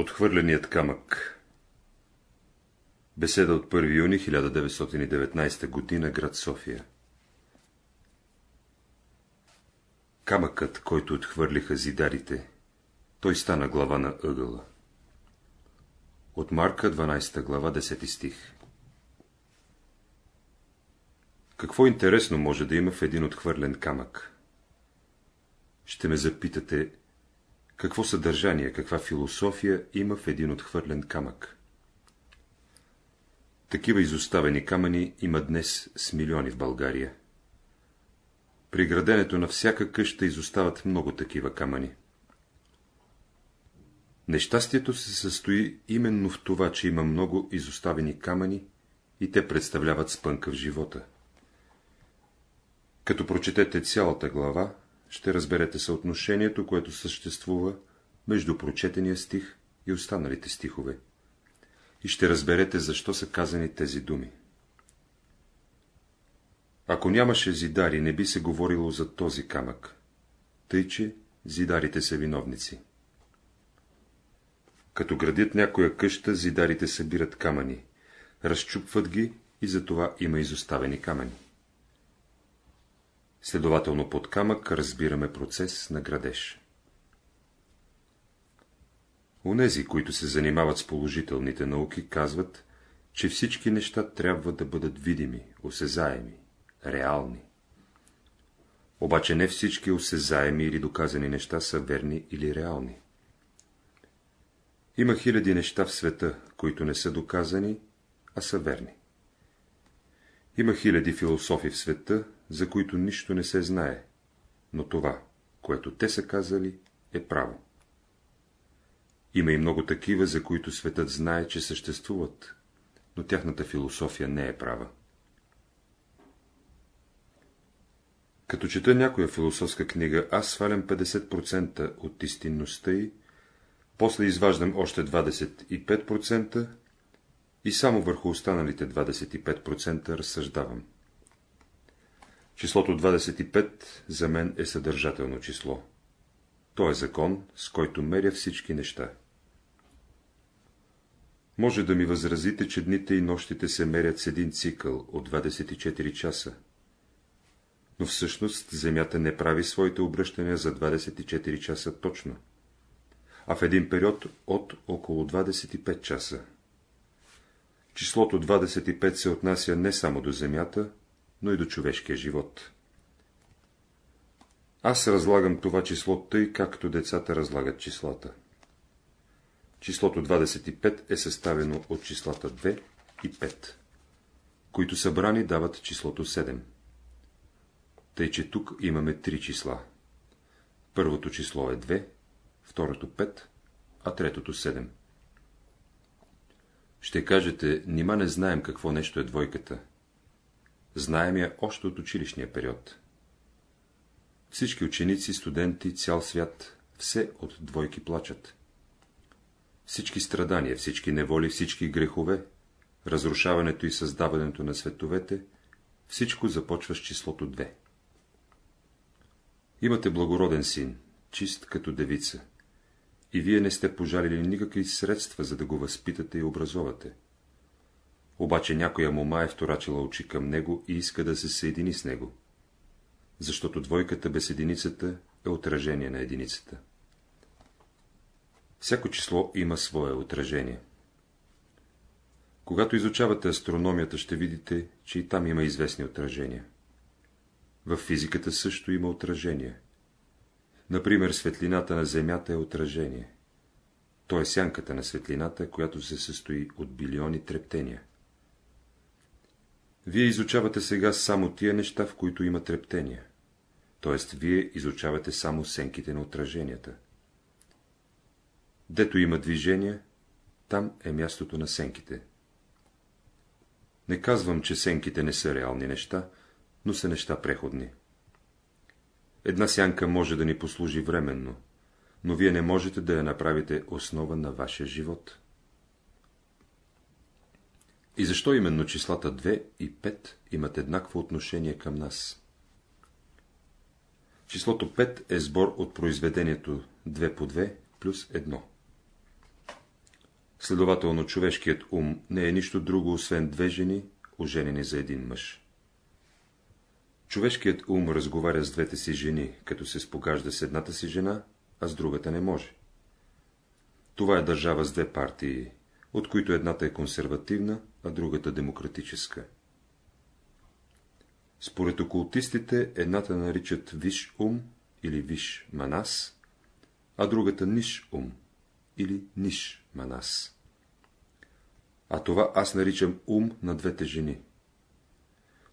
Отхвърленият камък Беседа от 1 юни 1919 г. град София Камъкът, който отхвърлиха зидарите, той стана глава на ъгъла. От Марка 12 глава 10 стих Какво интересно може да има в един отхвърлен камък? Ще ме запитате, какво съдържание, каква философия има в един отхвърлен камък? Такива изоставени камъни има днес с милиони в България. При граденето на всяка къща изостават много такива камъни. Нещастието се състои именно в това, че има много изоставени камъни и те представляват спънка в живота. Като прочетете цялата глава, ще разберете съотношението, което съществува между прочетения стих и останалите стихове. И ще разберете, защо са казани тези думи. Ако нямаше зидари, не би се говорило за този камък, тъй че зидарите са виновници. Като градят някоя къща, зидарите събират камъни, разчупват ги и затова има изоставени камъни. Следователно под камък разбираме процес на градеж. Онези, които се занимават с положителните науки, казват, че всички неща трябва да бъдат видими, осезаеми, реални. Обаче не всички осезаеми или доказани неща са верни или реални. Има хиляди неща в света, които не са доказани, а са верни. Има хиляди философи в света, за които нищо не се знае, но това, което те са казали, е право. Има и много такива, за които светът знае, че съществуват, но тяхната философия не е права. Като чета някоя философска книга, аз свалям 50% от истинността й, после изваждам още 25% и само върху останалите 25% разсъждавам. Числото 25 за мен е съдържателно число. То е закон, с който меря всички неща. Може да ми възразите, че дните и нощите се мерят с един цикъл от 24 часа. Но всъщност Земята не прави своите обръщания за 24 часа точно, а в един период от около 25 часа. Числото 25 се отнася не само до Земята, но и до човешкия живот. Аз разлагам това число тъй, както децата разлагат числата. Числото 25 е съставено от числата 2 и 5, които събрани дават числото 7. Тъй, че тук имаме три числа. Първото число е 2, второто 5, а третото 7. Ще кажете, нима не знаем какво нещо е двойката. Знаем я още от училищния период. Всички ученици, студенти, цял свят, все от двойки плачат. Всички страдания, всички неволи, всички грехове, разрушаването и създаването на световете, всичко започва с числото 2. Имате благороден син, чист като девица, и вие не сте пожалили никакви средства, за да го възпитате и образовате. Обаче някоя мома е вторачила очи към него и иска да се съедини с него, защото двойката без единицата е отражение на единицата. Всяко число има свое отражение. Когато изучавате астрономията, ще видите, че и там има известни отражения. В физиката също има отражение. Например, светлината на Земята е отражение. То е сянката на светлината, която се състои от билиони трептения. Вие изучавате сега само тия неща, в които има трептения. Т.е. вие изучавате само сенките на отраженията. Дето има движение, там е мястото на сенките. Не казвам, че сенките не са реални неща, но са неща преходни. Една сянка може да ни послужи временно, но вие не можете да я направите основа на вашия живот. И защо именно числата 2 и 5 имат еднакво отношение към нас? Числото 5 е сбор от произведението 2 по 2 плюс 1. Следователно, човешкият ум не е нищо друго, освен две жени, оженени за един мъж. Човешкият ум разговаря с двете си жени, като се спогажда с едната си жена, а с другата не може. Това е държава с две партии, от които едната е консервативна, а другата демократическа. Според окултистите, едната наричат виш ум или виш манас, а другата ниш ум или ниш манас. А това аз наричам ум на двете жени.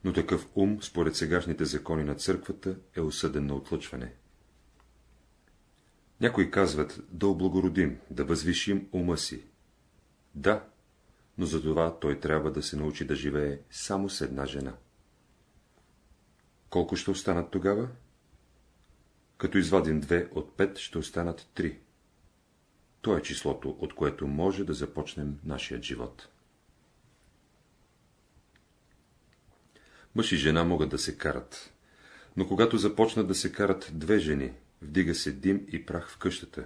Но такъв ум, според сегашните закони на църквата, е осъден на отлъчване. Някои казват да облагородим, да възвишим ума си. Да, но за това той трябва да се научи да живее само с една жена. Колко ще останат тогава? Като извадим две от пет, ще останат три. То е числото, от което може да започнем нашият живот. Мъж и жена могат да се карат, но когато започнат да се карат две жени, вдига се дим и прах в къщата.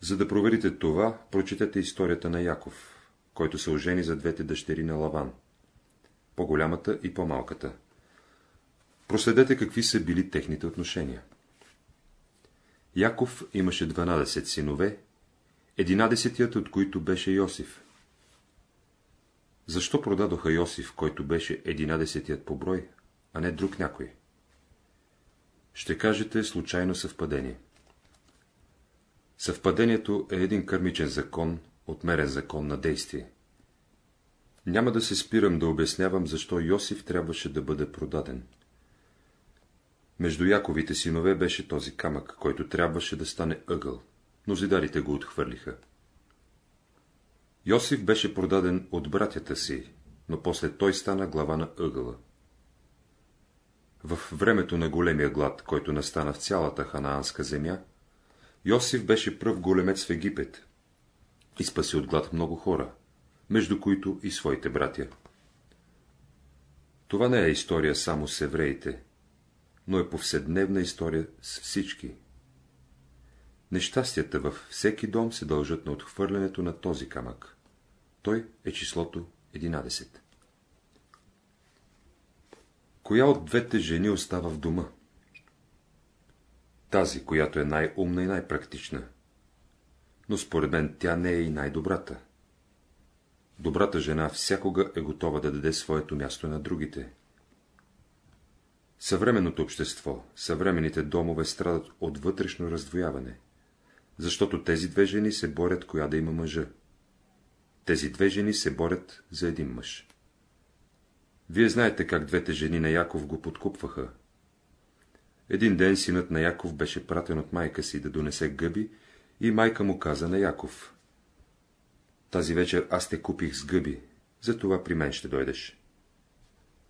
За да проверите това, прочетете историята на Яков, който се ожени за двете дъщери на Лаван, по-голямата и по-малката. Проследете какви са били техните отношения. Яков имаше 12 синове, единадесетият от които беше Йосиф. Защо продадоха Йосиф, който беше единадесетият по брой, а не друг някой? Ще кажете случайно съвпадение. Съвпадението е един кърмичен закон, отмерен закон на действие. Няма да се спирам да обяснявам, защо Йосиф трябваше да бъде продаден. Между Яковите синове беше този камък, който трябваше да стане ъгъл, но зидарите го отхвърлиха. Йосиф беше продаден от братята си, но после той стана глава на ъгъла. В времето на големия глад, който настана в цялата ханаанска земя, Йосиф беше пръв големец в Египет и спаси от глад много хора, между които и своите братя. Това не е история само с евреите, но е повседневна история с всички. Нещастията във всеки дом се дължат на отхвърлянето на този камък. Той е числото 11. Коя от двете жени остава в дома? Тази, която е най-умна и най-практична. Но според мен тя не е и най-добрата. Добрата жена всякога е готова да даде своето място на другите. Съвременното общество, съвременните домове страдат от вътрешно раздвояване, защото тези две жени се борят, коя да има мъжа. Тези две жени се борят за един мъж. Вие знаете как двете жени на Яков го подкупваха. Един ден синът на Яков беше пратен от майка си да донесе гъби и майка му каза на Яков. Тази вечер аз те купих с гъби, затова при мен ще дойдеш.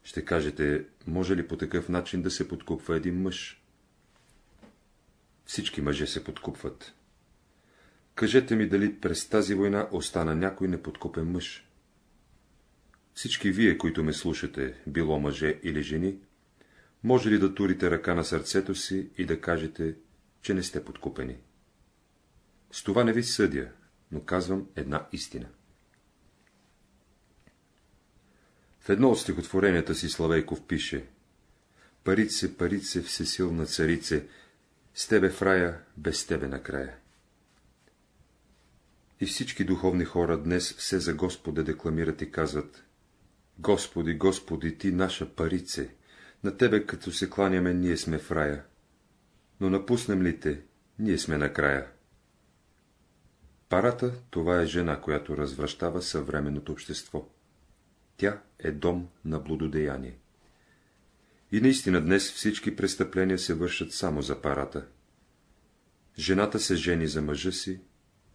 Ще кажете, може ли по такъв начин да се подкупва един мъж? Всички мъже се подкупват. Кажете ми, дали през тази война остана някой неподкупен мъж? Всички вие, които ме слушате, било мъже или жени, може ли да турите ръка на сърцето си и да кажете, че не сте подкупени? С това не ви съдя, но казвам една истина. В едно от стихотворенията си Славейков пише Парице, парице, всесилна царице, с тебе в рая, без тебе накрая. И всички духовни хора днес все за Господа декламират и казват Господи, Господи, Ти наша парице, на Тебе като се кланяме, ние сме в рая. Но напуснем ли Те, ние сме накрая. Парата, това е жена, която развръщава съвременното общество. Тя е дом на блудодеяние. И наистина днес всички престъпления се вършат само за парата. Жената се жени за мъжа си,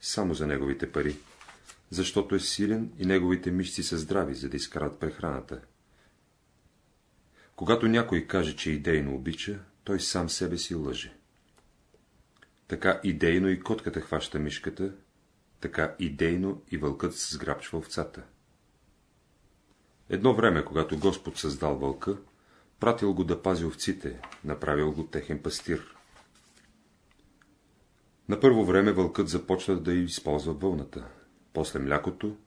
само за неговите пари, защото е силен и неговите мишци са здрави, за да изкарат прехраната. Когато някой каже, че идейно обича, той сам себе си лъже. Така идейно и котката хваща мишката, така идейно и вълкът сграбчва овцата. Едно време, когато Господ създал вълка, пратил го да пази овците, направил го техен пастир. На първо време вълкът започва да използва вълната, после млякото,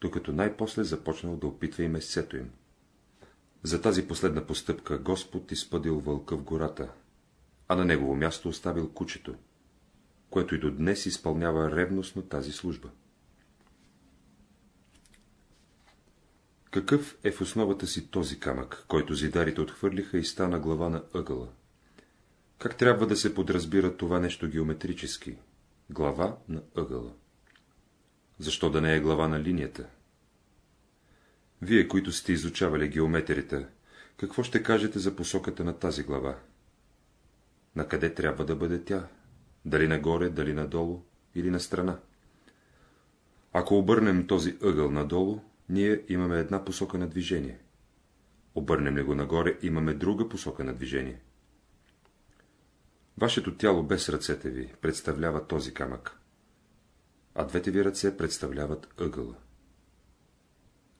докато най-после започнал да опитва и месецето им. За тази последна постъпка Господ изпъдил вълка в гората, а на негово място оставил кучето, което и до днес изпълнява ревностно тази служба. Какъв е в основата си този камък, който зидарите отхвърлиха и стана глава на ъгъла? Как трябва да се подразбира това нещо геометрически? Глава на ъгъла. Защо да не е глава на линията? Вие, които сте изучавали геометрията, какво ще кажете за посоката на тази глава? На къде трябва да бъде тя? Дали нагоре, дали надолу или на страна? Ако обърнем този ъгъл надолу, ние имаме една посока на движение. Обърнем ли го нагоре, имаме друга посока на движение. Вашето тяло без ръцете ви представлява този камък, а двете ви ръце представляват ъгъла.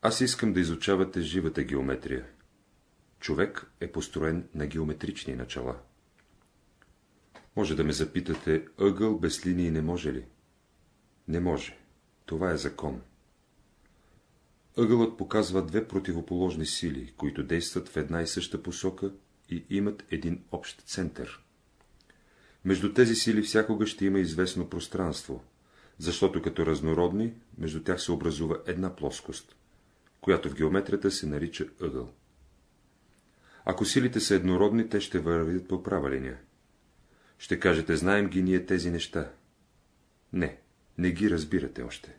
Аз искам да изучавате живата геометрия. Човек е построен на геометрични начала. Може да ме запитате, ъгъл без линии не може ли? Не може. Това е закон. Ъгълът показва две противоположни сили, които действат в една и съща посока и имат един общ център. Между тези сили всякога ще има известно пространство, защото като разнородни, между тях се образува една плоскост, която в геометрията се нарича ъгъл. Ако силите са еднородни, те ще вървят по права линия. Ще кажете, знаем ги ние тези неща. Не, не ги разбирате още.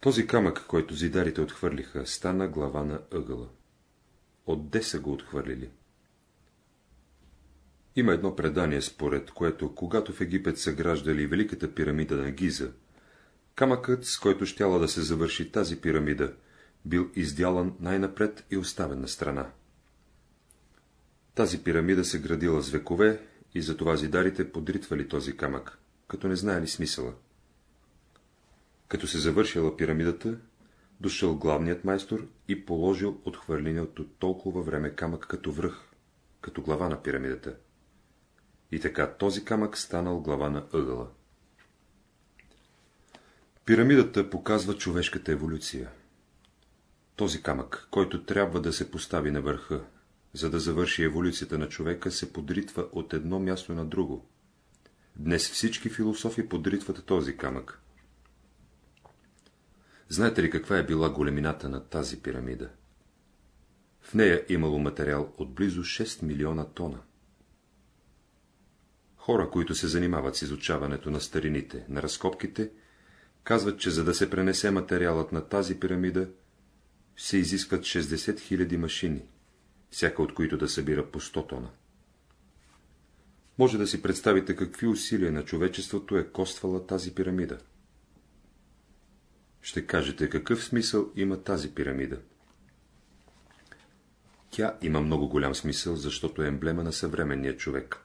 Този камък, който зидарите отхвърлиха, стана глава на ъгъла. Отде са го отхвърлили? Има едно предание, според което, когато в Египет са граждали Великата пирамида на Гиза, камъкът, с който щяла да се завърши тази пирамида, бил издялан най-напред и оставен на страна. Тази пирамида се градила с векове и затова зидарите подритвали този камък, като не знаели смисъла. Като се завършила пирамидата, дошъл главният майстор и положил отхвърленият от толкова време камък като връх, като глава на пирамидата. И така този камък станал глава на ъгъла. Пирамидата показва човешката еволюция. Този камък, който трябва да се постави на върха, за да завърши еволюцията на човека, се подритва от едно място на друго. Днес всички философи подритват този камък. Знаете ли каква е била големината на тази пирамида? В нея имало материал от близо 6 милиона тона. Хора, които се занимават с изучаването на старините, на разкопките, казват, че за да се пренесе материалът на тази пирамида, се изискват 60 000 машини, всяка от които да събира по 100 тона. Може да си представите какви усилия на човечеството е коствала тази пирамида. Ще кажете, какъв смисъл има тази пирамида? Тя има много голям смисъл, защото е емблема на съвременния човек.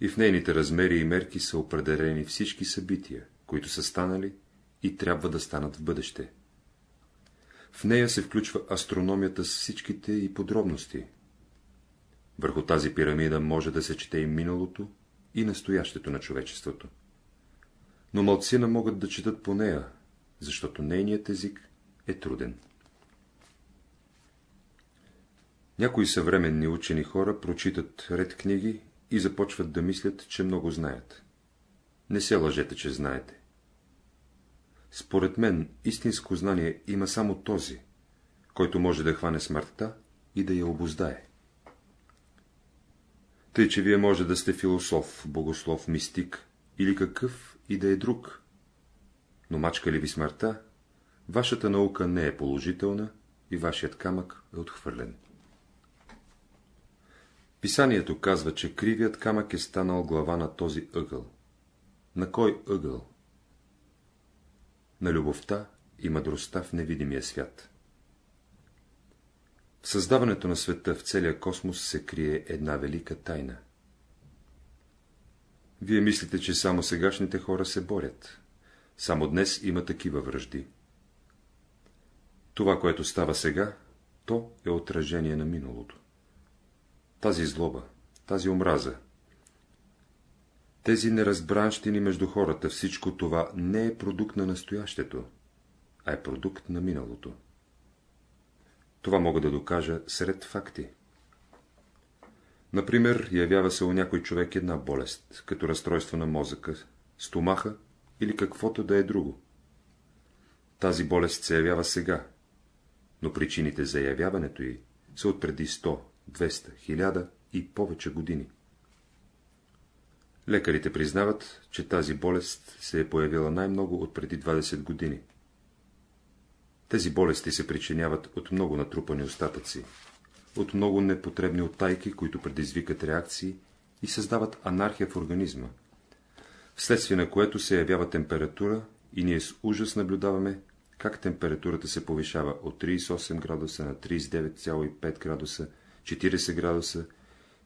И в нейните размери и мерки са определени всички събития, които са станали и трябва да станат в бъдеще. В нея се включва астрономията с всичките и подробности. Върху тази пирамида може да се чете и миналото, и настоящето на човечеството. Но малцина могат да четат по нея, защото нейният език е труден. Някои съвременни учени хора прочитат ред книги и започват да мислят, че много знаят. Не се лъжете, че знаете. Според мен, истинско знание има само този, който може да хване смъртта и да я обоздае. Тъй, че вие може да сте философ, богослов, мистик или какъв и да е друг, но мачка ли ви смъртта, вашата наука не е положителна и вашият камък е отхвърлен. Писанието казва, че кривият камък е станал глава на този ъгъл. На кой ъгъл? На любовта и мъдростта в невидимия свят. В създаването на света в целия космос се крие една велика тайна. Вие мислите, че само сегашните хора се борят. Само днес има такива връжди. Това, което става сега, то е отражение на миналото. Тази злоба, тази омраза, Тези неразбранщини между хората, всичко това не е продукт на настоящето, а е продукт на миналото. Това мога да докажа сред факти. Например, явява се у някой човек една болест, като разстройство на мозъка, стомаха или каквото да е друго. Тази болест се явява сега, но причините за явяването й са от преди 100, 200, 1000 и повече години. Лекарите признават, че тази болест се е появила най-много от преди 20 години. Тези болести се причиняват от много натрупани остатъци, от много непотребни оттайки, които предизвикат реакции и създават анархия в организма, вследствие на което се явява температура и ние с ужас наблюдаваме как температурата се повишава от 38 градуса на 39,5 градуса, 40 градуса,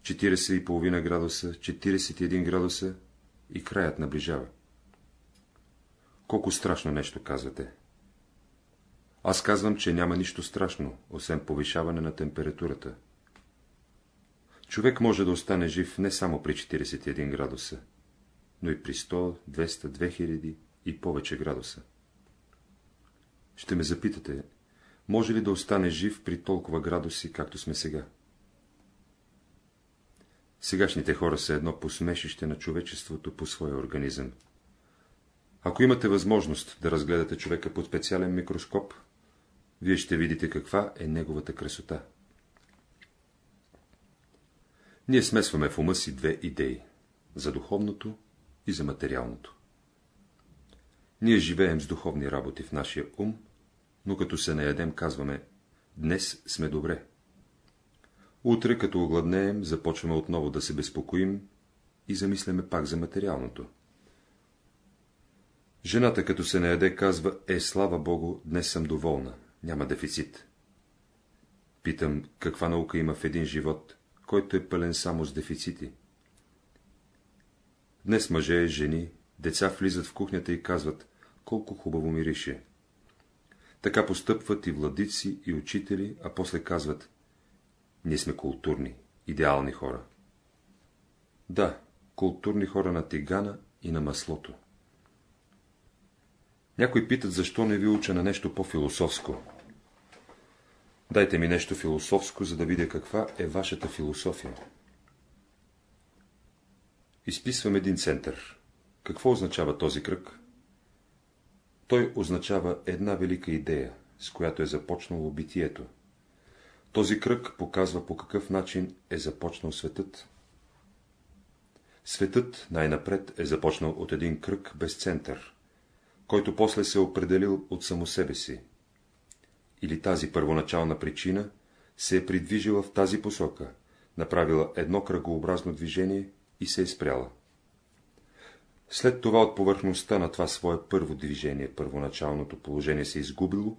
40,5 градуса, 41 градуса и краят наближава. Колко страшно нещо казвате. Аз казвам, че няма нищо страшно, освен повишаване на температурата. Човек може да остане жив не само при 41 градуса, но и при 100, 200, 2000 и повече градуса. Ще ме запитате, може ли да остане жив при толкова градуси, както сме сега? Сегашните хора са едно посмешище на човечеството по своя организъм. Ако имате възможност да разгледате човека под специален микроскоп, вие ще видите каква е неговата красота. Ние смесваме в ума си две идеи – за духовното и за материалното. Ние живеем с духовни работи в нашия ум, но като се наядем, казваме – днес сме добре. Утре, като огладнеем, започваме отново да се безпокоим и замисляме пак за материалното. Жената, като се наяде, казва, е, слава Богу, днес съм доволна, няма дефицит. Питам, каква наука има в един живот, който е пълен само с дефицити? Днес мъже, жени, деца влизат в кухнята и казват, колко хубаво мирише. Така постъпват и владици, и учители, а после казват, ние сме културни, идеални хора. Да, културни хора на тигана и на маслото. Някои питат, защо не ви уча на нещо по-философско. Дайте ми нещо философско, за да видя каква е вашата философия. Изписвам един център. Какво означава този кръг? Той означава една велика идея, с която е започнало битието. Този кръг показва по какъв начин е започнал светът. Светът най-напред е започнал от един кръг без център, който после се е определил от само себе си. Или тази първоначална причина се е придвижила в тази посока, направила едно кръгообразно движение и се е спряла. След това от повърхността на това свое първо движение, първоначалното положение се е изгубило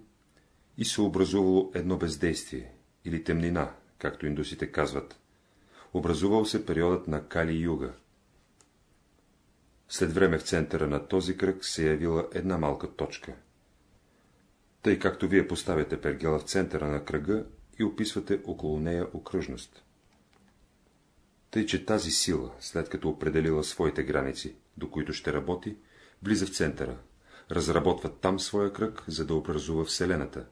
и се образувало едно бездействие или темнина, както индусите казват. Образувал се периодът на Кали-Юга. След време в центъра на този кръг се е явила една малка точка. Тъй както вие поставяте пергела в центъра на кръга и описвате около нея окръжност. Тъй, че тази сила, след като определила своите граници, до които ще работи, влиза в центъра, разработва там своя кръг, за да образува Вселената.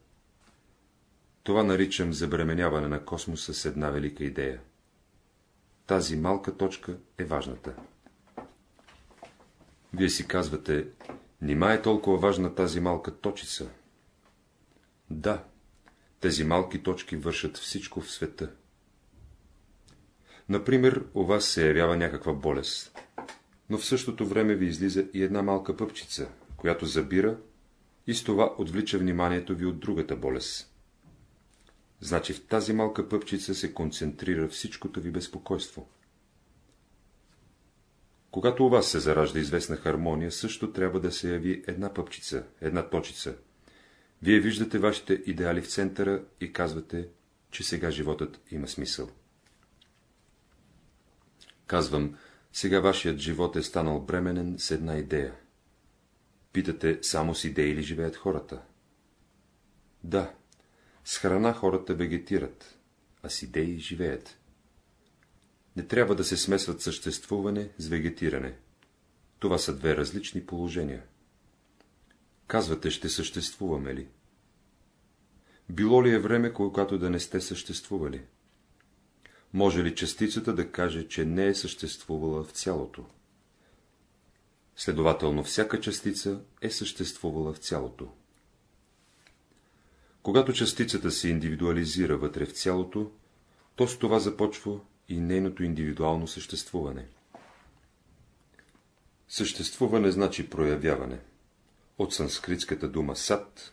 Това наричам забременяване на космоса с една велика идея. Тази малка точка е важната. Вие си казвате, нима е толкова важна тази малка точица? Да, тези малки точки вършат всичко в света. Например, у вас се явява някаква болест, но в същото време ви излиза и една малка пъпчица, която забира и с това отвлича вниманието ви от другата болест. Значи в тази малка пъпчица се концентрира всичкото ви безпокойство. Когато у вас се заражда известна хармония, също трябва да се яви една пъпчица, една точица. Вие виждате вашите идеали в центъра и казвате, че сега животът има смисъл. Казвам, сега вашият живот е станал бременен с една идея. Питате, само с идеи ли живеят хората? Да, с храна хората вегетират, а с идеи живеят. Не трябва да се смесват съществуване с вегетиране, Това са две различни положения. Казвате, ще съществуваме ли? Било ли е време, когато да не сте съществували? Може ли частицата да каже, че не е съществувала в цялото? Следователно, всяка частица е съществувала в цялото. Когато частицата се индивидуализира вътре в цялото, то с това започва и нейното индивидуално съществуване. Съществуване значи проявяване. От санскритската дума сад,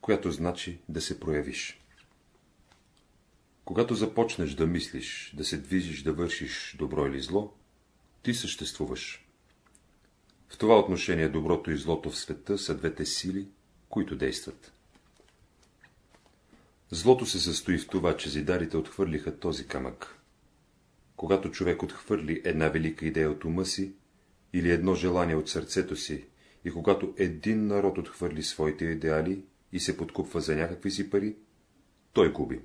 която значи да се проявиш. Когато започнеш да мислиш, да се движиш, да вършиш добро или зло, ти съществуваш. В това отношение доброто и злото в света са двете сили, които действат. Злото се състои в това, че зидарите отхвърлиха този камък. Когато човек отхвърли една велика идея от ума си, или едно желание от сърцето си, и когато един народ отхвърли своите идеали и се подкупва за някакви си пари, той губи.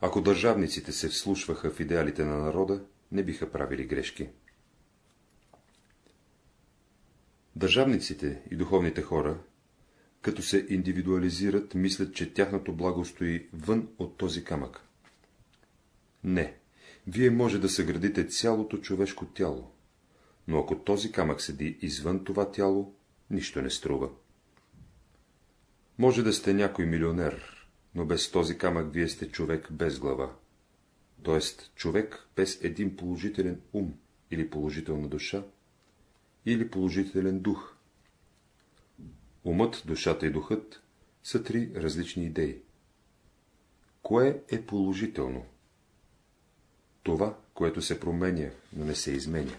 Ако държавниците се вслушваха в идеалите на народа, не биха правили грешки. Държавниците и духовните хора, като се индивидуализират, мислят, че тяхното благо стои вън от този камък. Не, вие може да съградите цялото човешко тяло, но ако този камък седи извън това тяло, нищо не струва. Може да сте някой милионер, но без този камък вие сте човек без глава, т.е. човек без един положителен ум или положителна душа, или положителен дух. Умът, душата и духът са три различни идеи. Кое е положително? Това, което се променя, но не се изменя.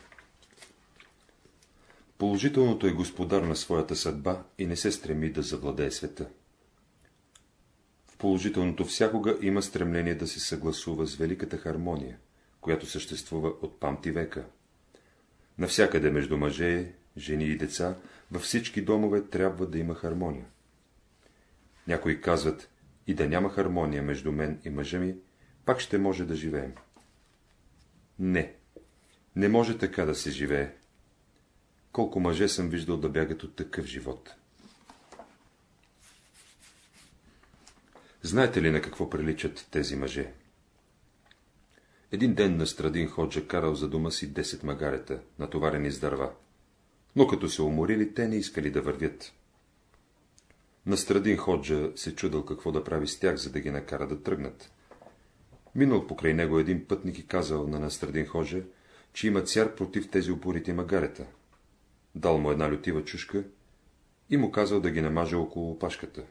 Положителното е господар на своята съдба и не се стреми да завладее света. В положителното всякога има стремление да се съгласува с великата хармония, която съществува от памти века. Навсякъде между мъже, жени и деца, във всички домове трябва да има хармония. Някои казват, и да няма хармония между мен и мъжа ми, пак ще може да живеем. Не, не може така да се живее. Колко мъже съм виждал да бягат от такъв живот. Знаете ли на какво приличат тези мъже? Един ден на Страдин Ходжа карал за дома си 10 магарета, натоварени с дърва. Но като се уморили, те не искали да вървят. Настрадин Ходжа се чудал какво да прави с тях, за да ги накара да тръгнат. Минал покрай него един пътник и казал на Настрадин Ходжа, че има цяр против тези упорити магарета. Дал му една лютива чушка и му казал да ги намаже около опашката.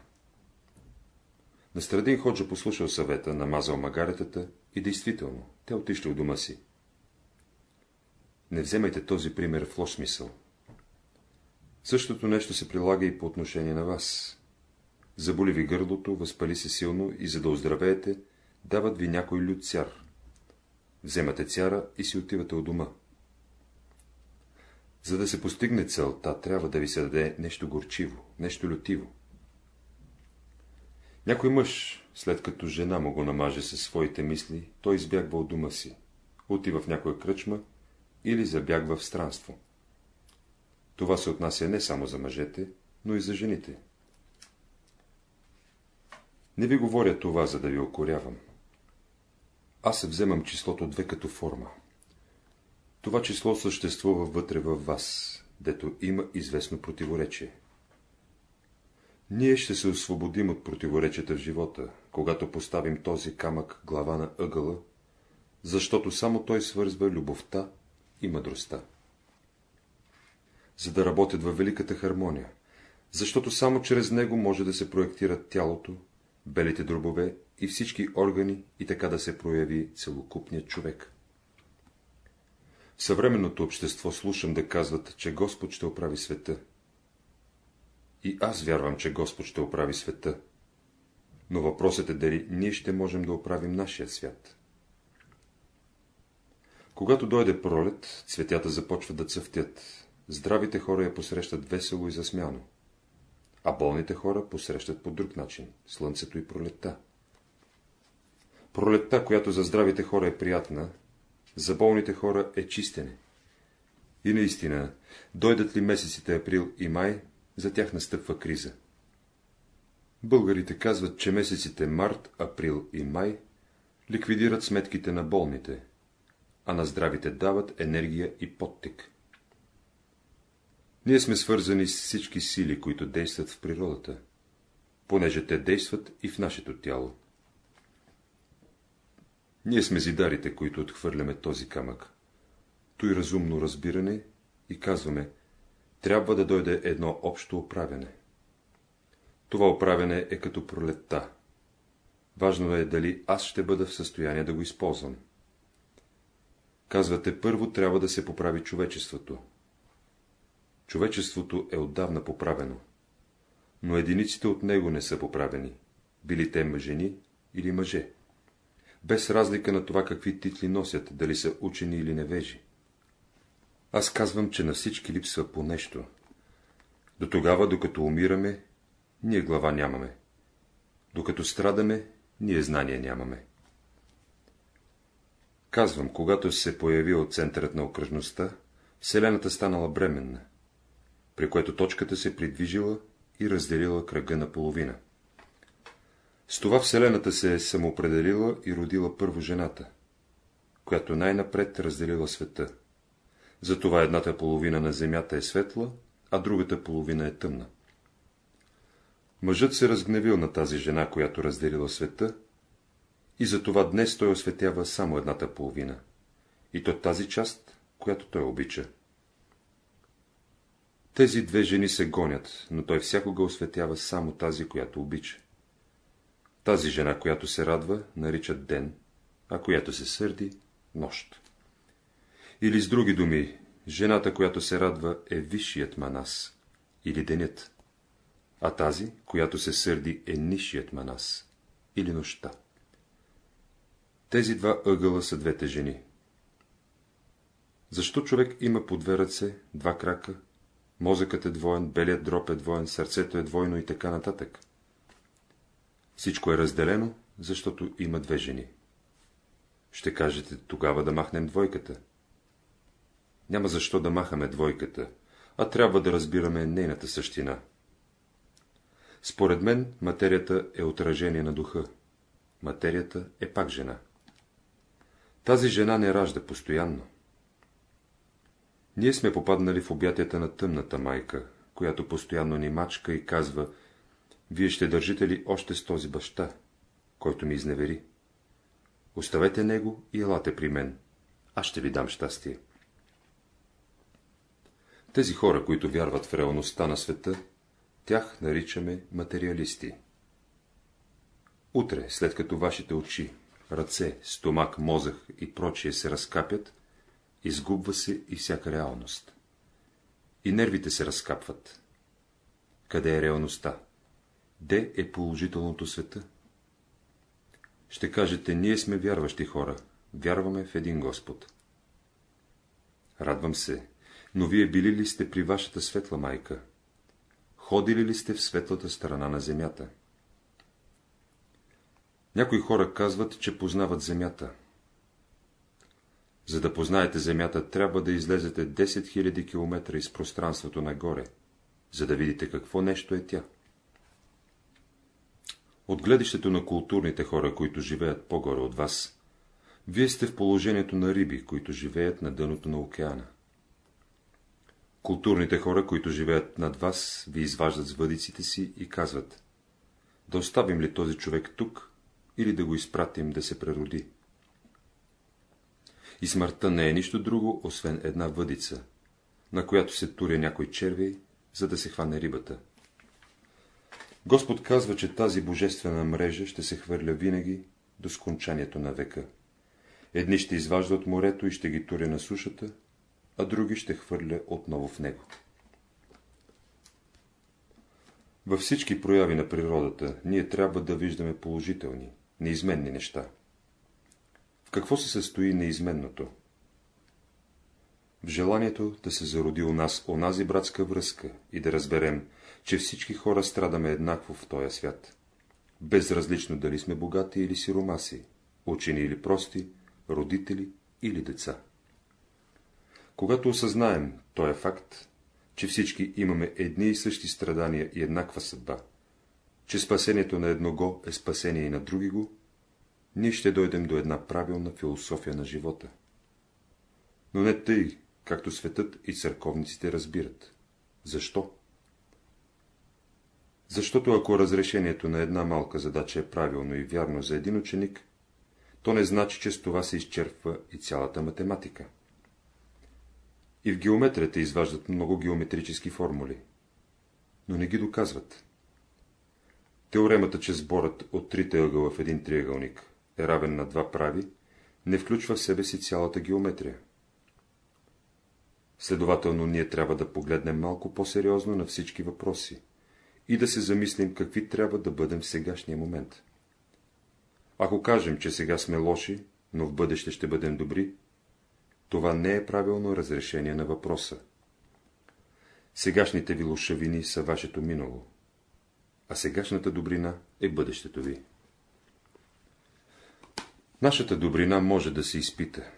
Настрадин Ходжа послушал съвета, намазал магаретата и действително, те отишли от дома си. Не вземайте този пример в лош смисъл. Същото нещо се прилага и по отношение на вас. Заболи ви гърлото, възпали се силно и за да оздравеете, дават ви някой лют цяр. Вземате цяра и си отивате от дома. За да се постигне целта, трябва да ви се даде нещо горчиво, нещо лютиво. Някой мъж, след като жена му го намаже със своите мисли, той избягва от дома си, отива в някоя кръчма или забягва в странство. Това се отнася не само за мъжете, но и за жените. Не ви говоря това, за да ви окорявам. Аз вземам числото две като форма. Това число съществува вътре във вас, дето има известно противоречие. Ние ще се освободим от противоречията в живота, когато поставим този камък глава на ъгъла, защото само той свързва любовта и мъдростта за да работят във великата хармония, защото само чрез него може да се проектират тялото, белите дробове и всички органи и така да се прояви целокупният човек. В съвременното общество слушам да казват, че Господ ще оправи света. И аз вярвам, че Господ ще оправи света. Но въпросът е дали ние ще можем да оправим нашия свят. Когато дойде пролет, цветята започват да цъфтят, Здравите хора я посрещат весело и засмяно, а болните хора посрещат по друг начин – слънцето и пролетта. Пролетта, която за здравите хора е приятна, за болните хора е чистене. И наистина, дойдат ли месеците април и май, за тях настъпва криза. Българите казват, че месеците март, април и май ликвидират сметките на болните, а на здравите дават енергия и подтик. Ние сме свързани с всички сили, които действат в природата, понеже те действат и в нашето тяло. Ние сме зидарите, които отхвърляме този камък. Той разумно разбиране и казваме, трябва да дойде едно общо оправяне. Това оправяне е като пролетта. Важно е дали аз ще бъда в състояние да го използвам. Казвате, първо трябва да се поправи човечеството. Човечеството е отдавна поправено, но единиците от него не са поправени, били те мъжени или мъже, без разлика на това какви титли носят, дали са учени или невежи. Аз казвам, че на всички липсва по нещо. До тогава, докато умираме, ние глава нямаме. Докато страдаме, ние знания нямаме. Казвам, когато се появил центърът на окръжността, Вселената станала бременна, при което точката се придвижила и разделила кръга на половина. С това Вселената се е самоопределила и родила първо жената, която най-напред разделила света. Затова едната половина на Земята е светла, а другата половина е тъмна. Мъжът се разгневил на тази жена, която разделила света, и затова днес той осветява само едната половина, и то тази част, която той обича. Тези две жени се гонят, но той всякога осветява само тази, която обича. Тази жена, която се радва, наричат ден, а която се сърди – нощ. Или с други думи, жената, която се радва, е висшият манас, или денят, а тази, която се сърди, е нишият манас, или нощта. Тези два ъгъла са двете жени. Защо човек има по две ръце, два крака, мозъкът е двоен, белият дроб е двоен, сърцето е двойно и така нататък? Всичко е разделено, защото има две жени. Ще кажете, тогава да махнем двойката. Няма защо да махаме двойката, а трябва да разбираме нейната същина. Според мен, материята е отражение на духа. Материята е пак жена. Тази жена не ражда постоянно. Ние сме попаднали в обятията на тъмната майка, която постоянно ни мачка и казва, вие ще държите ли още с този баща, който ми изневери? Оставете него и елате при мен. Аз ще ви дам щастие. Тези хора, които вярват в реалността на света, тях наричаме материалисти. Утре, след като вашите очи, ръце, стомак, мозък и прочие се разкапят, изгубва се и всяка реалност. И нервите се разкапват. Къде е реалността? Де е положителното света? Ще кажете, ние сме вярващи хора, вярваме в един Господ. Радвам се, но вие били ли сте при вашата светла майка? Ходили ли сте в светлата страна на земята? Някои хора казват, че познават земята. За да познаете земята, трябва да излезете 10 000 км из пространството нагоре, за да видите какво нещо е тя. От гледището на културните хора, които живеят по-горе от вас, вие сте в положението на риби, които живеят на дъното на океана. Културните хора, които живеят над вас, ви изваждат с въдиците си и казват, да оставим ли този човек тук, или да го изпратим да се прероди. И смъртта не е нищо друго, освен една въдица, на която се туря някой червей, за да се хване рибата. Господ казва, че тази божествена мрежа ще се хвърля винаги до скончанието на века. Едни ще изважда от морето и ще ги туря на сушата, а други ще хвърля отново в него. Във всички прояви на природата ние трябва да виждаме положителни, неизменни неща. Какво се състои неизменното? В желанието да се зароди у нас онази братска връзка и да разберем, че всички хора страдаме еднакво в този свят. Безразлично дали сме богати или сиромаси, учени или прости, родители или деца. Когато осъзнаем този факт, че всички имаме едни и същи страдания и еднаква съдба, че спасението на едного е спасение и на други го, ние ще дойдем до една правилна философия на живота. Но не тъй, както светът и църковниците разбират. Защо? Защото ако разрешението на една малка задача е правилно и вярно за един ученик, то не значи, че с това се изчерпва и цялата математика. И в геометрията изваждат много геометрически формули, но не ги доказват. Теоремата, че сборът от трите ъгъла в един триъгълник е равен на два прави, не включва в себе си цялата геометрия. Следователно, ние трябва да погледнем малко по-сериозно на всички въпроси и да се замислим какви трябва да бъдем в сегашния момент. Ако кажем, че сега сме лоши, но в бъдеще ще бъдем добри, това не е правилно разрешение на въпроса. Сегашните ви лошавини са вашето минало, а сегашната добрина е бъдещето ви. Нашата добрина може да се изпита.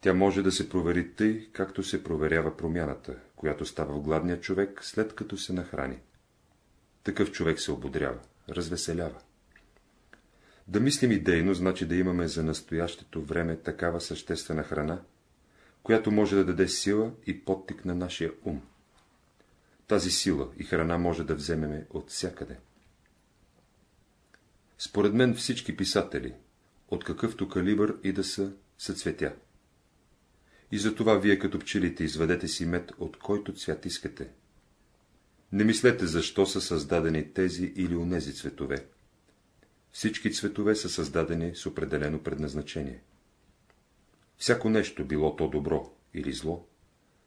Тя може да се провери тъй, както се проверява промяната, която става в гладния човек, след като се нахрани. Такъв човек се ободрява, развеселява. Да мислим идейно, значи да имаме за настоящето време такава съществена храна, която може да даде сила и подтик на нашия ум. Тази сила и храна може да вземеме от всякъде. Според мен всички писатели, от какъвто калибър и да са, са цветя. И затова вие като пчелите изведете си мед, от който цвят искате. Не мислете, защо са създадени тези или онези цветове. Всички цветове са създадени с определено предназначение. Всяко нещо, било то добро или зло,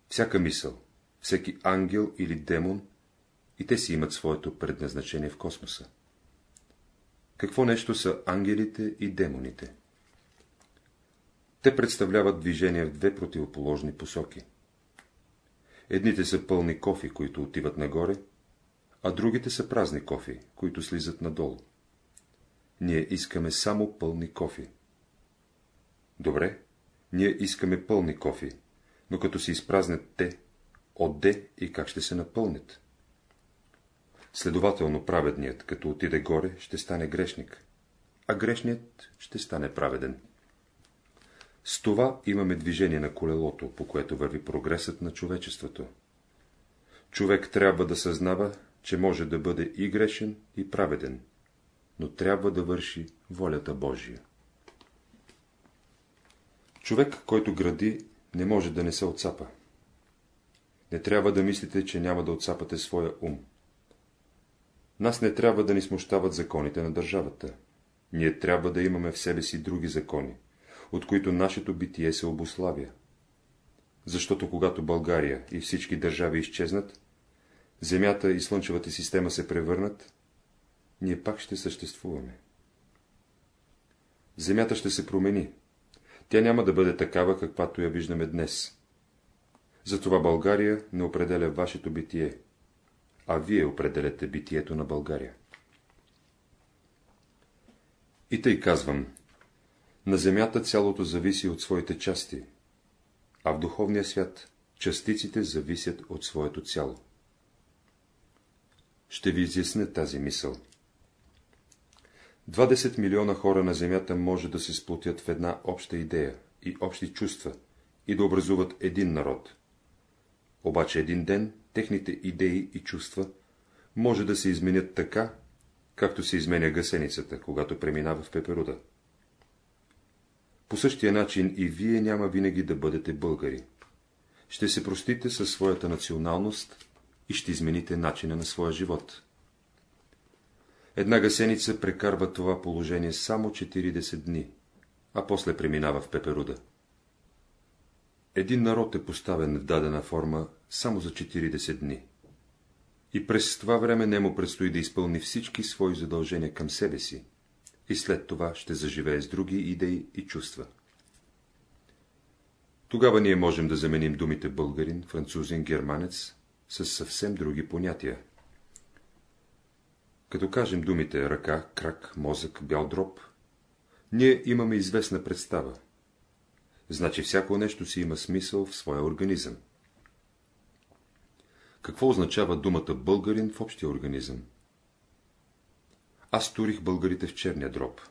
всяка мисъл, всеки ангел или демон, и те си имат своето предназначение в космоса. Какво нещо са ангелите и демоните? Те представляват движение в две противоположни посоки. Едните са пълни кофи, които отиват нагоре, а другите са празни кофи, които слизат надолу. Ние искаме само пълни кофи. Добре, ние искаме пълни кофи, но като се изпразнят те, отде и как ще се напълнят? Следователно праведният, като отиде горе, ще стане грешник, а грешният ще стане праведен. С това имаме движение на колелото, по което върви прогресът на човечеството. Човек трябва да съзнава, че може да бъде и грешен, и праведен, но трябва да върши волята Божия. Човек, който гради, не може да не се отцапа. Не трябва да мислите, че няма да отцапате своя ум. Нас не трябва да ни смущават законите на държавата. Ние трябва да имаме в себе си други закони, от които нашето битие се обославя. Защото когато България и всички държави изчезнат, Земята и Слънчевата система се превърнат, ние пак ще съществуваме. Земята ще се промени. Тя няма да бъде такава, каквато я виждаме днес. Затова България не определя вашето битие, а вие определяте битието на България. И тъй казвам, на земята цялото зависи от своите части, а в духовния свят частиците зависят от своето цяло. Ще ви изясня тази мисъл. 20 милиона хора на земята може да се сплотят в една обща идея и общи чувства и да образуват един народ. Обаче един ден техните идеи и чувства може да се изменят така, както се изменя гасеницата, когато преминава в пеперуда. По същия начин и вие няма винаги да бъдете българи. Ще се простите със своята националност и ще измените начина на своя живот. Една гасеница прекарва това положение само 40 дни, а после преминава в пеперуда. Един народ е поставен в дадена форма само за 40 дни. И през това време не му предстои да изпълни всички свои задължения към себе си, и след това ще заживее с други идеи и чувства. Тогава ние можем да заменим думите българин, французин, германец с съвсем други понятия. Като кажем думите ръка, крак, мозък, бял дроб, ние имаме известна представа. значи всяко нещо си има смисъл в своя организъм. Какво означава думата българин в общия организъм? Аз турих българите в черния дроб.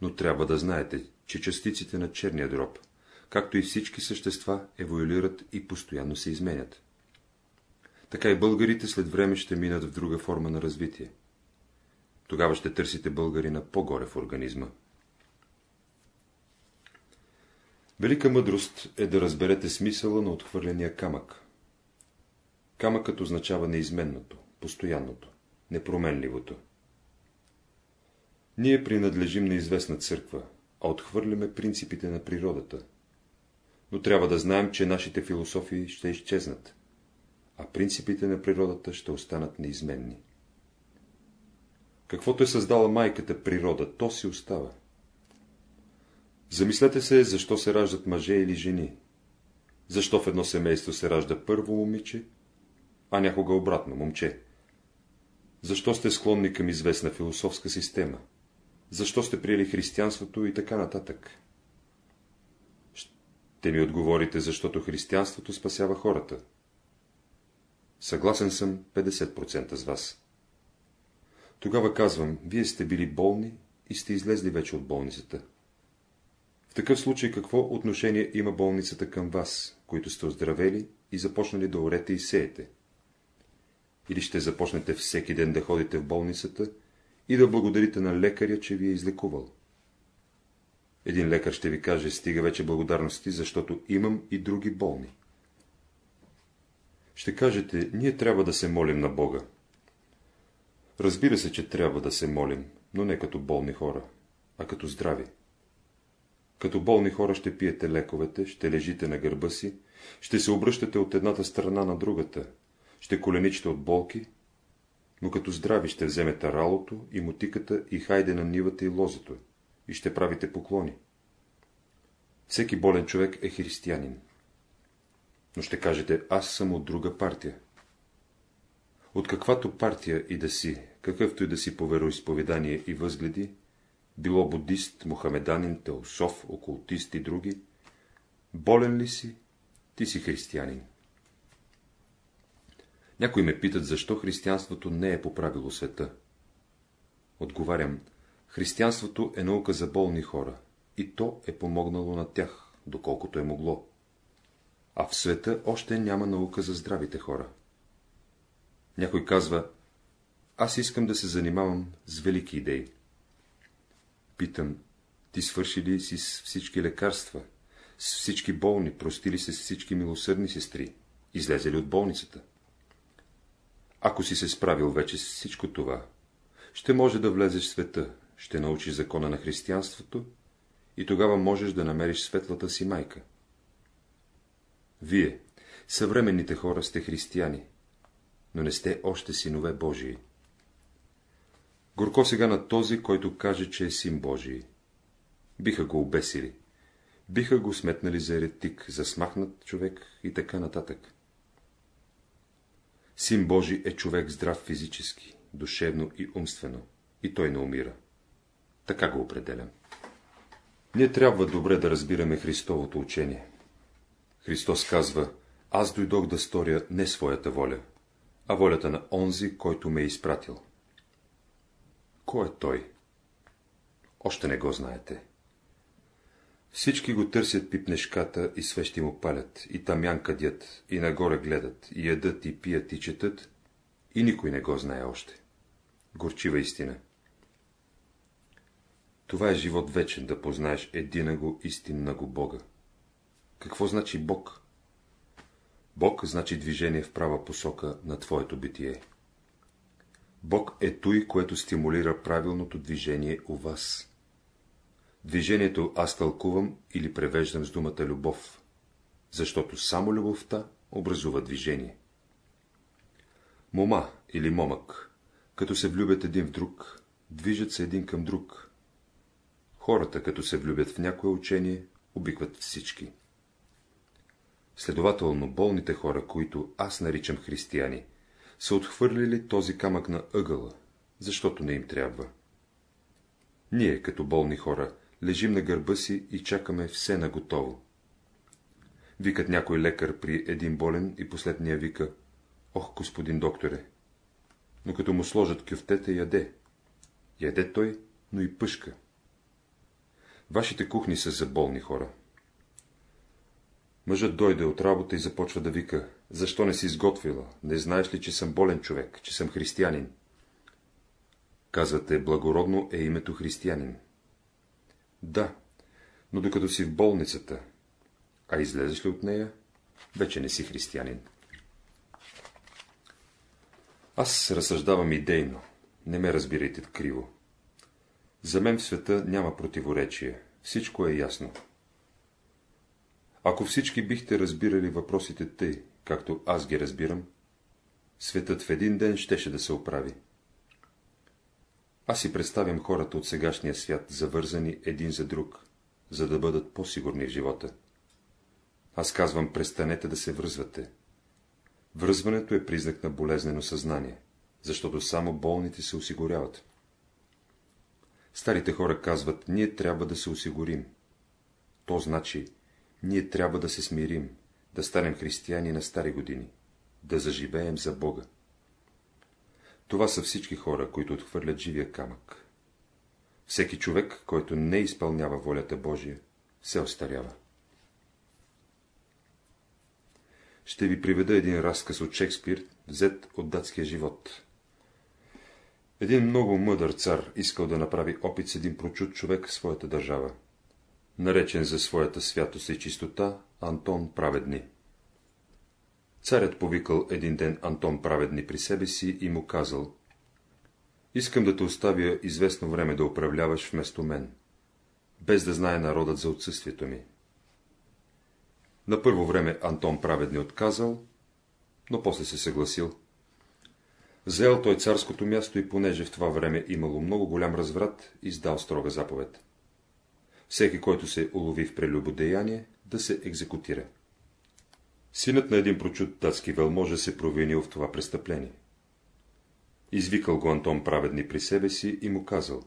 Но трябва да знаете, че частиците на черния дроб, както и всички същества, еволюират и постоянно се изменят. Така и българите след време ще минат в друга форма на развитие. Тогава ще търсите българина по-горе в организма. Велика мъдрост е да разберете смисъла на отхвърления камък. Камъкът означава неизменното, постоянното, непроменливото. Ние принадлежим на известна църква, а отхвърляме принципите на природата. Но трябва да знаем, че нашите философии ще изчезнат, а принципите на природата ще останат неизменни. Каквото е създала майката природа, то си остава. Замислете се, защо се раждат мъже или жени. Защо в едно семейство се ражда първо момиче, а някога обратно момче. Защо сте склонни към известна философска система? Защо сте приели християнството и така нататък? Ще ми отговорите, защото християнството спасява хората. Съгласен съм 50% с вас. Тогава казвам, вие сте били болни и сте излезли вече от болницата. В такъв случай какво отношение има болницата към вас, които сте оздравели и започнали да орете и сеете? Или ще започнете всеки ден да ходите в болницата и да благодарите на лекаря, че ви е излекувал? Един лекар ще ви каже, стига вече благодарности, защото имам и други болни. Ще кажете, ние трябва да се молим на Бога. Разбира се, че трябва да се молим, но не като болни хора, а като здрави. Като болни хора ще пиете лековете, ще лежите на гърба си, ще се обръщате от едната страна на другата, ще коленичите от болки, но като здрави ще вземете ралото и мотиката и хайде на нивата и лозето и ще правите поклони. Всеки болен човек е християнин. Но ще кажете, аз съм от друга партия. От каквато партия и да си, какъвто и да си по вероисповедание и възгледи, било будист, мухамеданин, теософ, окултист и други, болен ли си, ти си християнин. Някои ме питат, защо християнството не е поправило света. Отговарям, християнството е наука за болни хора, и то е помогнало на тях, доколкото е могло. А в света още няма наука за здравите хора. Някой казва, аз искам да се занимавам с велики идеи. Питам, ти свърши ли си с всички лекарства, с всички болни, прости ли се с всички милосърдни сестри, излезе ли от болницата? Ако си се справил вече с всичко това, ще може да влезеш в света, ще научиш закона на християнството и тогава можеш да намериш светлата си майка. Вие, съвременните хора, сте християни, но не сте още синове Божии. Горко сега на този, който каже, че е син Божий. Биха го обесили. Биха го сметнали за еретик, за смахнат човек и така нататък. Син Божий е човек здрав физически, душевно и умствено, и той не умира. Така го определям. Ние трябва добре да разбираме Христовото учение. Христос казва, аз дойдох да сторя не своята воля, а волята на онзи, който ме е изпратил. Кой е той? Още не го знаете. Всички го търсят пипнешката и свещи му палят, и там кадят, и нагоре гледат, и ядат, и пият, и четат, и никой не го знае още. Горчива истина. Това е живот вечен, да познаеш едина го истинна го Бога. Какво значи Бог? Бог значи движение в права посока на твоето битие. Бог е той, което стимулира правилното движение у вас. Движението аз тълкувам или превеждам с думата любов, защото само любовта образува движение. Мома или момък, като се влюбят един в друг, движат се един към друг. Хората, като се влюбят в някое учение, обикват всички. Следователно, болните хора, които аз наричам християни, са отхвърлили този камък на ъгъла, защото не им трябва. Ние, като болни хора, лежим на гърба си и чакаме все наготово. Викат някой лекар при един болен и последния вика, ох, господин докторе, но като му сложат кюфтета, яде. Яде той, но и пъшка. Вашите кухни са за болни хора. Мъжът дойде от работа и започва да вика, защо не си изготвила, не знаеш ли, че съм болен човек, че съм християнин? Казвате, благородно е името християнин. Да, но докато си в болницата, а излезеш ли от нея, вече не си християнин. Аз разсъждавам идейно, не ме разбирайте криво. За мен в света няма противоречие, всичко е ясно. Ако всички бихте разбирали въпросите тъй, както аз ги разбирам, светът в един ден щеше да се оправи. Аз си представям хората от сегашния свят, завързани един за друг, за да бъдат по-сигурни в живота. Аз казвам, престанете да се връзвате. Връзването е признак на болезнено съзнание, защото само болните се осигуряват. Старите хора казват, ние трябва да се осигурим. То значи, ние трябва да се смирим, да станем християни на стари години, да заживеем за Бога. Това са всички хора, които отхвърлят живия камък. Всеки човек, който не изпълнява волята Божия, се остарява. Ще ви приведа един разказ от Шекспир, взет от датския живот. Един много мъдър цар искал да направи опит с един прочут човек в своята държава, наречен за своята святост и чистота Антон Праведни. Царят повикал един ден Антон Праведни при себе си и му казал Искам да те оставя известно време да управляваш вместо мен, без да знае народът за отсъствието ми. На първо време Антон Праведни отказал, но после се съгласил. Взел той царското място и понеже в това време имало много голям разврат, издал строга заповед. Всеки, който се улови в прелюбодеяние, да се екзекутира. Синът на един прочут датски велможа се провинил в това престъпление. Извикал го Антон праведни при себе си и му казал.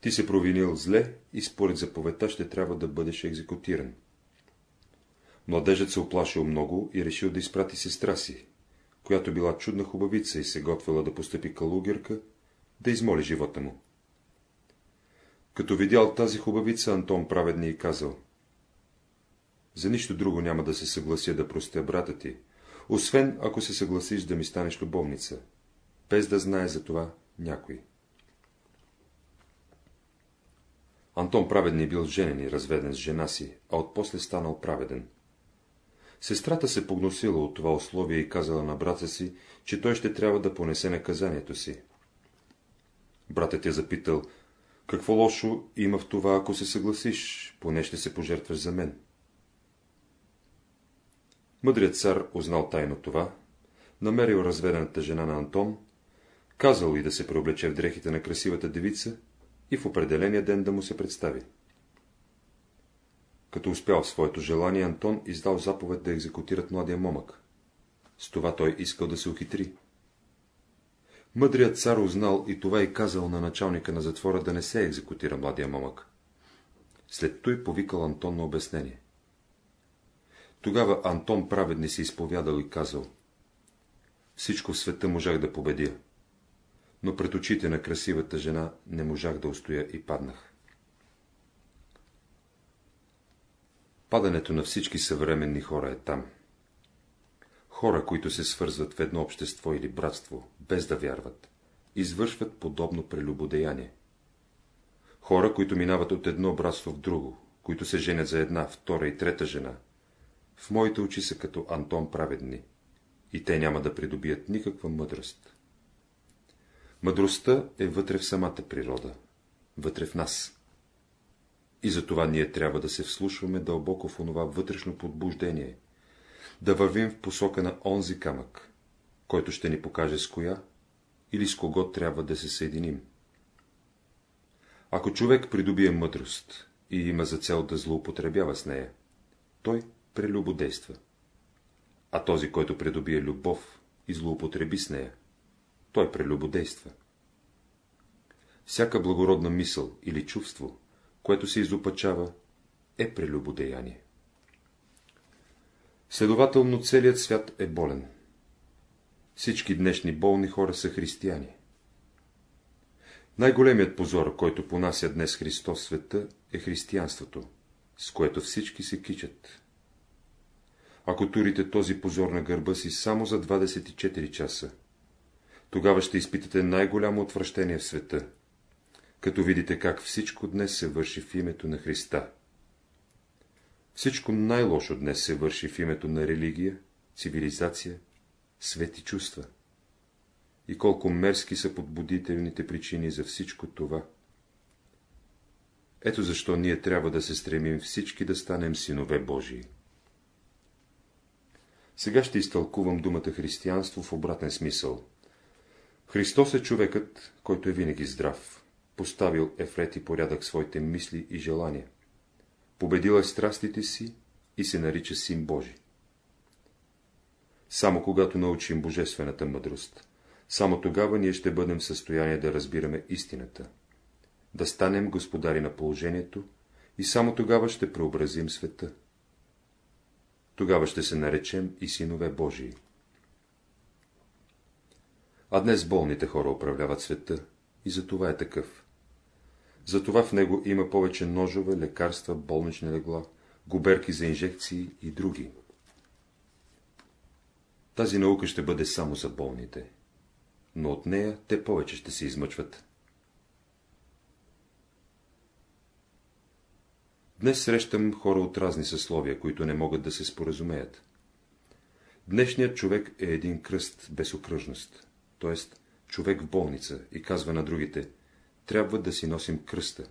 Ти се провинил зле и според заповедта ще трябва да бъдеш екзекутиран. Младежът се оплашил много и решил да изпрати сестра си, която била чудна хубавица и се готвила да постъпи калугерка, да измоли живота му. Като видял тази хубавица, Антон праведни и казал. За нищо друго няма да се съглася да простя брата ти, освен ако се съгласиш да ми станеш любовница, без да знае за това някой. Антон праведни бил женен и разведен с жена си, а отпосле станал праведен. Сестрата се погносила от това условие и казала на брата си, че той ще трябва да понесе наказанието си. Братът я запитал, какво лошо има в това, ако се съгласиш, поне ще се пожертваш за мен. Мъдрият цар узнал тайно това, намерил разведената жена на Антон, казал и да се преоблече в дрехите на красивата девица и в определения ден да му се представи. Като успял в своето желание, Антон издал заповед да екзекутират младия момък. С това той искал да се ухитри. Мъдрият цар узнал и това и казал на началника на затвора да не се екзекутира младия момък. След той повикал Антон на обяснение. Тогава Антон праведни се изповядал и казал. Всичко в света можах да победя, но пред очите на красивата жена не можах да устоя и паднах. Падането на всички съвременни хора е там. Хора, които се свързват в едно общество или братство, без да вярват, извършват подобно прелюбодеяние. Хора, които минават от едно братство в друго, които се женят за една, втора и трета жена, в моите очи са като Антон праведни, и те няма да придобият никаква мъдрост. Мъдростта е вътре в самата природа, вътре в нас. И затова ние трябва да се вслушваме дълбоко в онова вътрешно подбуждение, да вървим в посока на онзи камък, който ще ни покаже с коя или с кого трябва да се съединим. Ако човек придобие мъдрост и има за цел да злоупотребява с нея, той прелюбодейства. А този, който придобие любов и злоупотреби с нея, той прелюбодейства. Всяка благородна мисъл или чувство, което се изопачава, е прелюбодеяние. Следователно, целият свят е болен. Всички днешни болни хора са християни. Най-големият позор, който понася днес Христос света, е християнството, с което всички се кичат. Ако турите този позор на гърба си само за 24 часа, тогава ще изпитате най-голямо отвращение в света, като видите как всичко днес се върши в името на Христа. Всичко най-лошо днес се върши в името на религия, цивилизация, свети чувства. И колко мерски са подбудителните причини за всичко това. Ето защо ние трябва да се стремим всички да станем синове Божии. Сега ще изтълкувам думата християнство в обратен смисъл. Христос е човекът, който е винаги здрав, поставил е в ред и порядък своите мисли и желания. Победил е страстите си и се нарича Син Божий. Само когато научим божествената мъдрост, само тогава ние ще бъдем в състояние да разбираме истината, да станем господари на положението и само тогава ще преобразим света. Тогава ще се наречем и синове Божии. А днес болните хора управляват света и за това е такъв. Затова в него има повече ножове, лекарства, болнични легла, губерки за инжекции и други. Тази наука ще бъде само за болните, но от нея те повече ще се измъчват. Днес срещам хора от разни съсловия, които не могат да се споразумеят. Днешният човек е един кръст без окръжност, т.е. човек в болница и казва на другите, трябва да си носим кръста.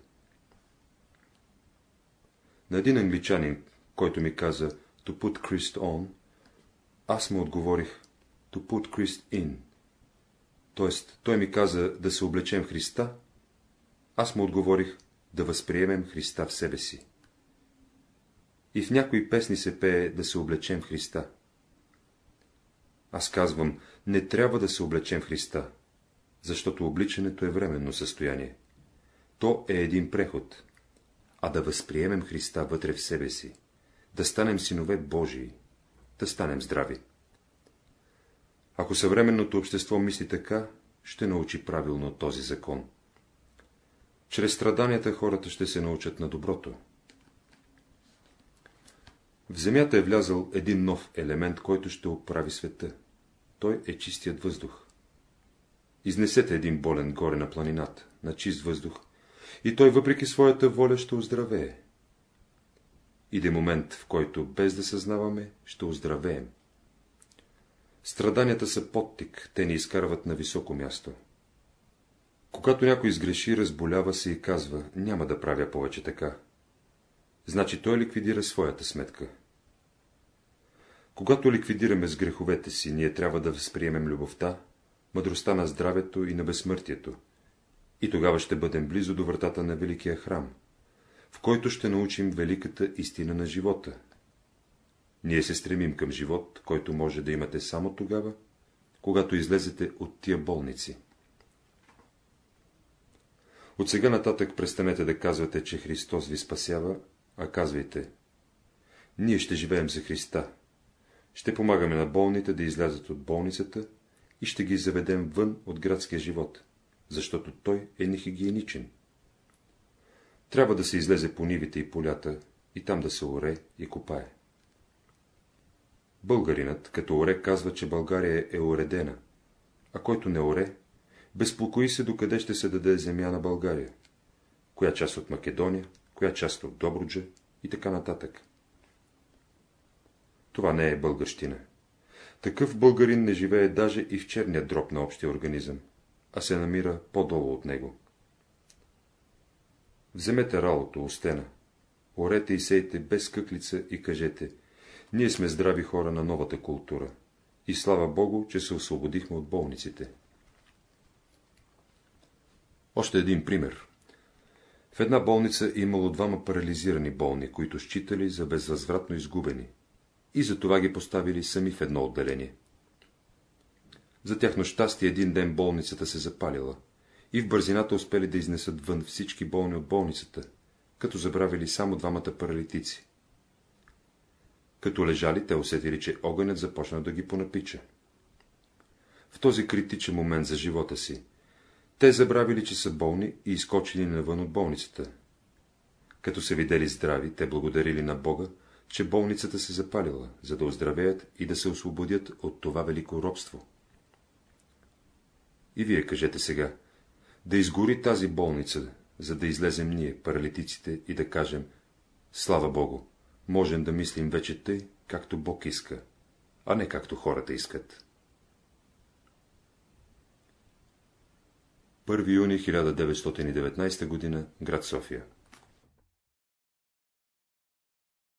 На един англичанин, който ми каза to put Christ on, аз му отговорих to put Christ in. Тоест, той ми каза да се облечем Христа, аз му отговорих да възприемем Христа в себе си. И в някои песни се пее да се облечем Христа. Аз казвам, не трябва да се облечем Христа, защото обличането е временно състояние. То е един преход, а да възприемем Христа вътре в себе си, да станем синове Божии, да станем здрави. Ако съвременното общество мисли така, ще научи правилно този закон. Чрез страданията хората ще се научат на доброто. В земята е влязъл един нов елемент, който ще оправи света. Той е чистият въздух. Изнесете един болен горе на планината, на чист въздух, и той въпреки своята воля ще оздравее. Иде момент, в който, без да съзнаваме, ще оздравеем. Страданията са подтик, те ни изкарват на високо място. Когато някой изгреши, разболява се и казва, няма да правя повече така. Значи той ликвидира своята сметка. Когато ликвидираме с греховете си, ние трябва да възприемем любовта, мъдростта на здравето и на безсмъртието, и тогава ще бъдем близо до вратата на Великия храм, в който ще научим великата истина на живота. Ние се стремим към живот, който може да имате само тогава, когато излезете от тия болници. От сега нататък престанете да казвате, че Христос ви спасява, а казвайте, ние ще живеем за Христа, ще помагаме на болните да излязат от болницата и ще ги заведем вън от градския живот, защото той е нехигиеничен. Трябва да се излезе по нивите и полята и там да се оре и копае. Българинът, като оре, казва, че България е уредена, а който не оре, безпокои се докъде ще се даде земя на България, коя част от Македония, коя част от Добруджа и така нататък. Това не е българщина. Такъв българин не живее даже и в черния дроб на общия организъм, а се намира по-долу от него. Вземете ралото, остена, орете и сейте без къклица и кажете, ние сме здрави хора на новата култура и слава Богу, че се освободихме от болниците. Още един пример. В една болница имало двама парализирани болни, които считали за безвъзвратно изгубени и затова ги поставили сами в едно отделение. За тяхно щастие един ден болницата се запалила и в бързината успели да изнесат вън всички болни от болницата, като забравили само двамата паралитици. Като лежали, те усетили, че огънят започна да ги понапича. В този критичен момент за живота си, те забравили, че са болни и изкочили навън от болницата. Като се видели здрави, те благодарили на Бога, че болницата се запалила, за да оздравеят и да се освободят от това велико робство. И вие кажете сега, да изгори тази болница, за да излезем ние, паралитиците, и да кажем, слава Богу, можем да мислим вече тъй, както Бог иска, а не както хората искат. 1 юни 1919 г. град София